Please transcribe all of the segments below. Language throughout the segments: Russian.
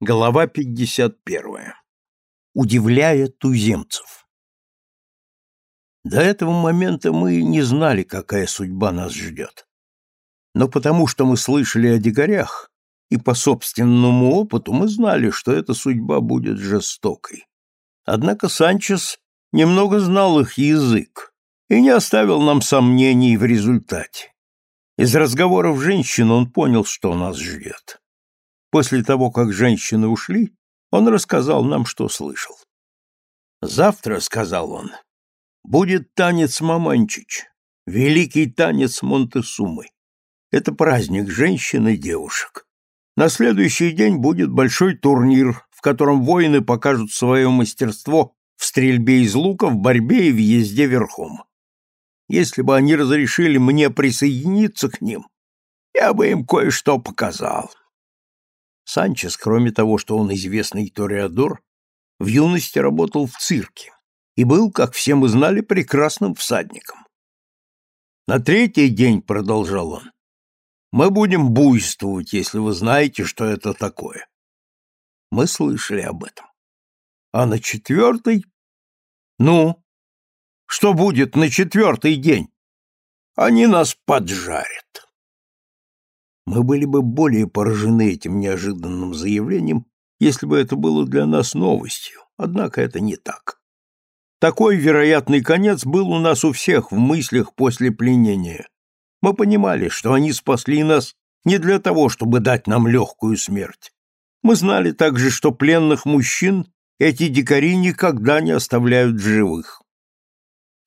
Глава 51. Удивляя туземцев. До этого момента мы не знали, какая судьба нас ждет. Но потому что мы слышали о дикарях, и по собственному опыту мы знали, что эта судьба будет жестокой. Однако Санчес немного знал их язык и не оставил нам сомнений в результате. Из разговоров женщин он понял, что нас ждет. После того, как женщины ушли, он рассказал нам, что слышал. «Завтра, — сказал он, — будет танец Маманчич, великий танец Монтесумы. Это праздник женщин и девушек. На следующий день будет большой турнир, в котором воины покажут свое мастерство в стрельбе из лука, в борьбе и в езде верхом. Если бы они разрешили мне присоединиться к ним, я бы им кое-что показал. Санчес, кроме того, что он известный тореадор, в юности работал в цирке и был, как все мы знали, прекрасным всадником. На третий день, продолжал он, мы будем буйствовать, если вы знаете, что это такое. Мы слышали об этом. А на четвертый? Ну, что будет на четвертый день? Они нас поджарят. Мы были бы более поражены этим неожиданным заявлением, если бы это было для нас новостью, однако это не так. Такой вероятный конец был у нас у всех в мыслях после пленения. Мы понимали, что они спасли нас не для того, чтобы дать нам легкую смерть. Мы знали также, что пленных мужчин эти дикари никогда не оставляют живых.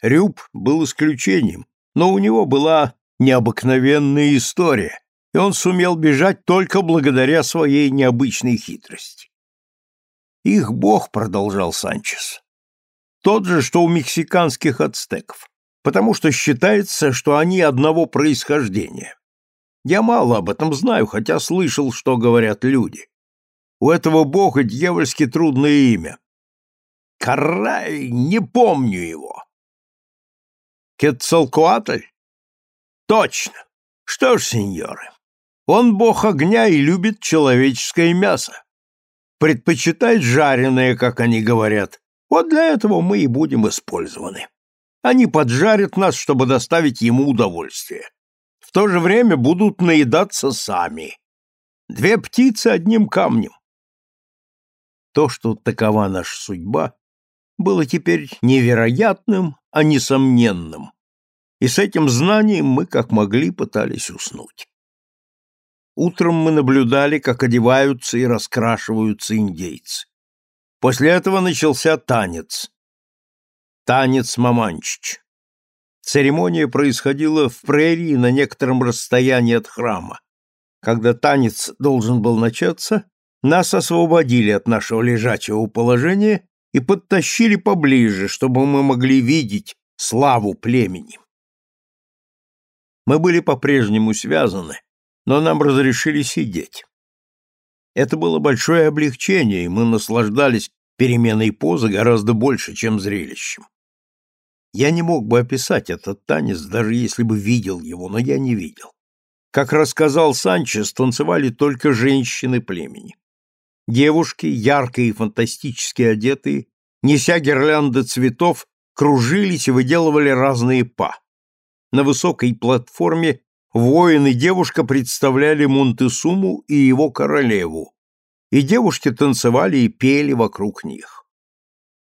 Рюб был исключением, но у него была необыкновенная история, и он сумел бежать только благодаря своей необычной хитрости. Их бог, продолжал Санчес, тот же, что у мексиканских ацтеков, потому что считается, что они одного происхождения. Я мало об этом знаю, хотя слышал, что говорят люди. У этого бога дьявольски трудное имя. Карай, не помню его. Кетцалкуатль? Точно. Что ж, сеньоры, он бог огня и любит человеческое мясо. Предпочитает жареное, как они говорят. Вот для этого мы и будем использованы. Они поджарят нас, чтобы доставить ему удовольствие. В то же время будут наедаться сами. Две птицы одним камнем. То, что такова наша судьба, было теперь невероятным, а несомненным. И с этим знанием мы, как могли, пытались уснуть. Утром мы наблюдали, как одеваются и раскрашиваются индейцы. После этого начался танец. Танец Маманчич. Церемония происходила в прерии на некотором расстоянии от храма. Когда танец должен был начаться, нас освободили от нашего лежачего положения и подтащили поближе, чтобы мы могли видеть славу племени. Мы были по-прежнему связаны, но нам разрешили сидеть. Это было большое облегчение, и мы наслаждались переменой позы гораздо больше, чем зрелищем. Я не мог бы описать этот танец, даже если бы видел его, но я не видел. Как рассказал Санчес, танцевали только женщины племени. Девушки, яркие и фантастически одетые, неся гирлянды цветов, кружились и выделывали разные па. На высокой платформе Воин и девушка представляли Монтесуму и его королеву, и девушки танцевали и пели вокруг них.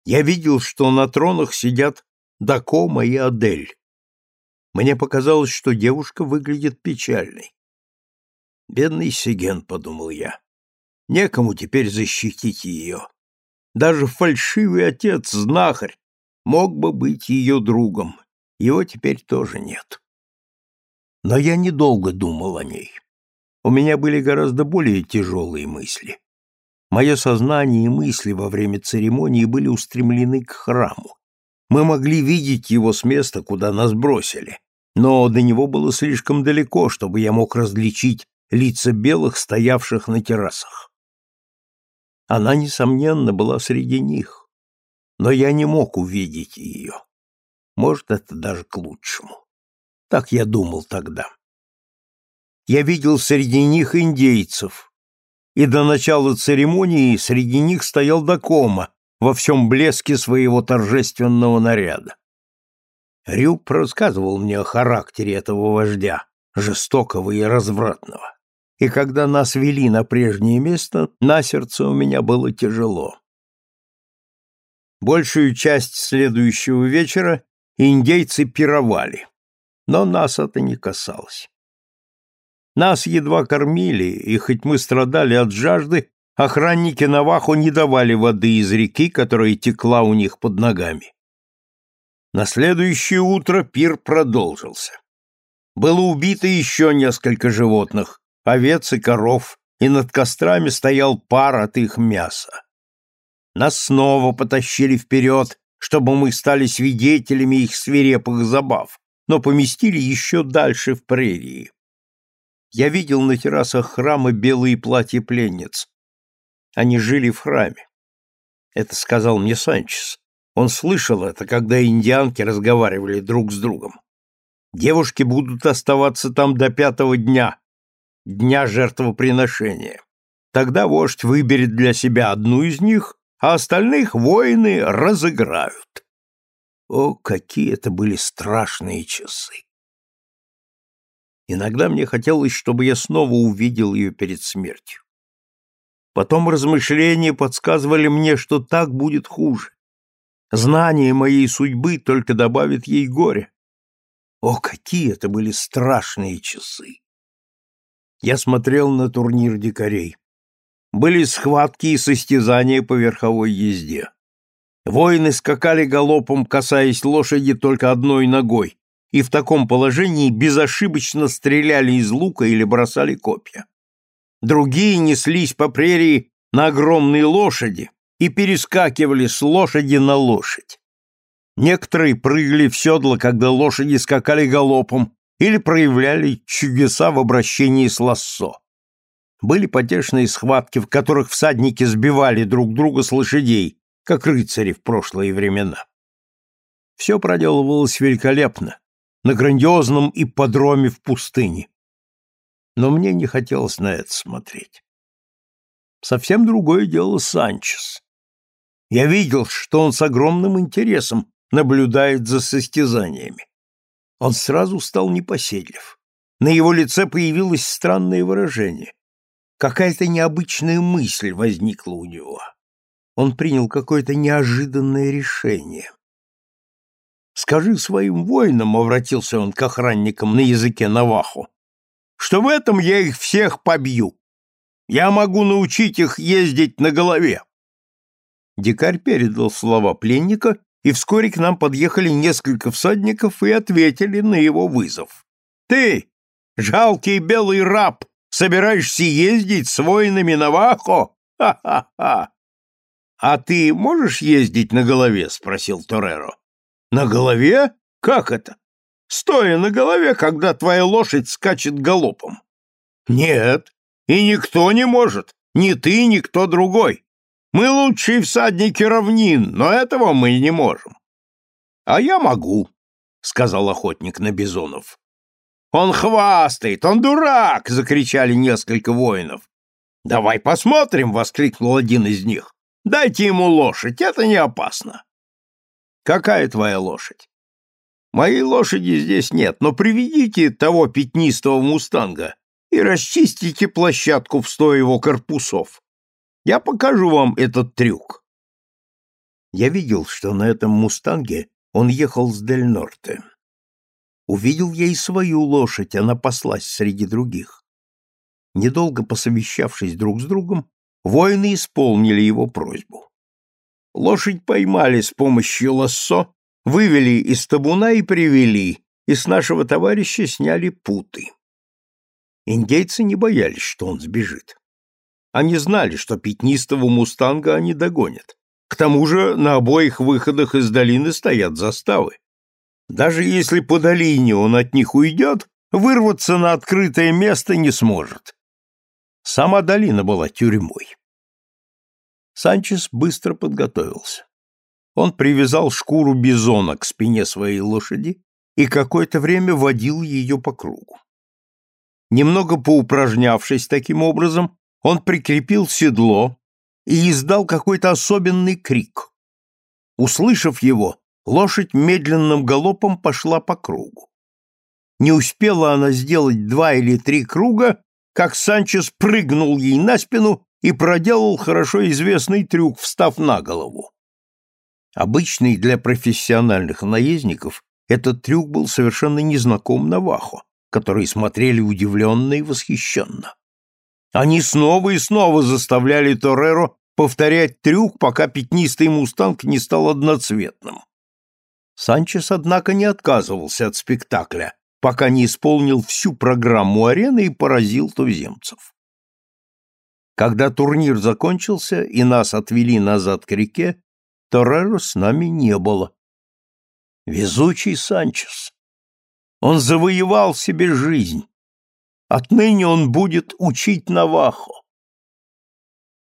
Я видел, что на тронах сидят Дакома и Адель. Мне показалось, что девушка выглядит печальной. «Бедный Сиген», — подумал я, — «некому теперь защитить ее. Даже фальшивый отец, знахарь, мог бы быть ее другом, его теперь тоже нет». Но я недолго думал о ней. У меня были гораздо более тяжелые мысли. Мое сознание и мысли во время церемонии были устремлены к храму. Мы могли видеть его с места, куда нас бросили, но до него было слишком далеко, чтобы я мог различить лица белых, стоявших на террасах. Она, несомненно, была среди них, но я не мог увидеть ее. Может, это даже к лучшему. Так я думал тогда. Я видел среди них индейцев, и до начала церемонии среди них стоял Дакома во всем блеске своего торжественного наряда. Рюб рассказывал мне о характере этого вождя, жестокого и развратного. И когда нас вели на прежнее место, на сердце у меня было тяжело. Большую часть следующего вечера индейцы пировали, но нас это не касалось. Нас едва кормили, и хоть мы страдали от жажды, охранники Навахо не давали воды из реки, которая текла у них под ногами. На следующее утро пир продолжился. Было убито еще несколько животных, овец и коров, и над кострами стоял пар от их мяса. Нас снова потащили вперед, чтобы мы стали свидетелями их свирепых забав, но поместили еще дальше в прерии. Я видел на террасах храма белые платья пленниц. Они жили в храме. Это сказал мне Санчес. Он слышал это, когда индианки разговаривали друг с другом. Девушки будут оставаться там до пятого дня, дня жертвоприношения. Тогда вождь выберет для себя одну из них, а остальных воины разыграют. О, какие это были страшные часы! Иногда мне хотелось, чтобы я снова увидел ее перед смертью. Потом размышления подсказывали мне, что так будет хуже. Знание моей судьбы только добавит ей горя. О, какие это были страшные часы! Я смотрел на турнир дикарей. Были схватки и состязания по верховой езде. Воины скакали галопом, касаясь лошади только одной ногой, и в таком положении безошибочно стреляли из лука или бросали копья. Другие неслись по прерии на огромные лошади и перескакивали с лошади на лошадь. Некоторые прыгали в седло, когда лошади скакали галопом, или проявляли чудеса в обращении с лассо. Были потешные схватки, в которых всадники сбивали друг друга с лошадей, как рыцари в прошлые времена. Все проделывалось великолепно, на грандиозном ипподроме в пустыне. Но мне не хотелось на это смотреть. Совсем другое дело Санчес. Я видел, что он с огромным интересом наблюдает за состязаниями. Он сразу стал непоседлив. На его лице появилось странное выражение. Какая-то необычная мысль возникла у него. Он принял какое-то неожиданное решение. «Скажи своим воинам», — обратился он к охранникам на языке Наваху, «что в этом я их всех побью. Я могу научить их ездить на голове». Дикарь передал слова пленника, и вскоре к нам подъехали несколько всадников и ответили на его вызов. «Ты, жалкий белый раб, собираешься ездить с воинами Навахо? Ха-ха-ха!» «А ты можешь ездить на голове?» — спросил Тореро. «На голове? Как это? Стоя на голове, когда твоя лошадь скачет галопом?» «Нет, и никто не может, ни ты, ни кто другой. Мы лучшие всадники равнин, но этого мы не можем. А я могу, сказал охотник на бизонов. Он хвастает, он дурак, закричали несколько воинов. Давай посмотрим, воскликнул один из них. Дайте ему лошадь, это не опасно. Какая твоя лошадь? Моей лошади здесь нет, но приведите того пятнистого мустанга и расчистите площадку в сто его корпусов. Я покажу вам этот трюк. Я видел, что на этом мустанге он ехал с Дель Норте. Увидел я и свою лошадь, она паслась среди других. Недолго посовещавшись друг с другом, воины исполнили его просьбу. Лошадь поймали с помощью лассо, вывели из табуна и привели, и с нашего товарища сняли путы. Индейцы не боялись, что он сбежит. Они знали, что пятнистого мустанга они догонят. К тому же на обоих выходах из долины стоят заставы. Даже если по долине он от них уйдет, вырваться на открытое место не сможет. Сама долина была тюрьмой. Санчес быстро подготовился. Он привязал шкуру бизона к спине своей лошади и какое-то время водил ее по кругу. Немного поупражнявшись таким образом, Он прикрепил седло и издал какой-то особенный крик. Услышав его, лошадь медленным галопом пошла по кругу. Не успела она сделать два или три круга, как Санчес прыгнул ей на спину и проделал хорошо известный трюк, встав на голову. Обычный для профессиональных наездников этот трюк был совершенно незнаком Навахо, которые смотрели удивленно и восхищенно. Они снова и снова заставляли Тореро повторять трюк, пока пятнистый мустанг не стал одноцветным. Санчес, однако, не отказывался от спектакля, пока не исполнил всю программу арены и поразил туземцев. Когда турнир закончился и нас отвели назад к реке, Тореро с нами не было. Везучий Санчес. Он завоевал себе жизнь. Отныне он будет учить Навахо.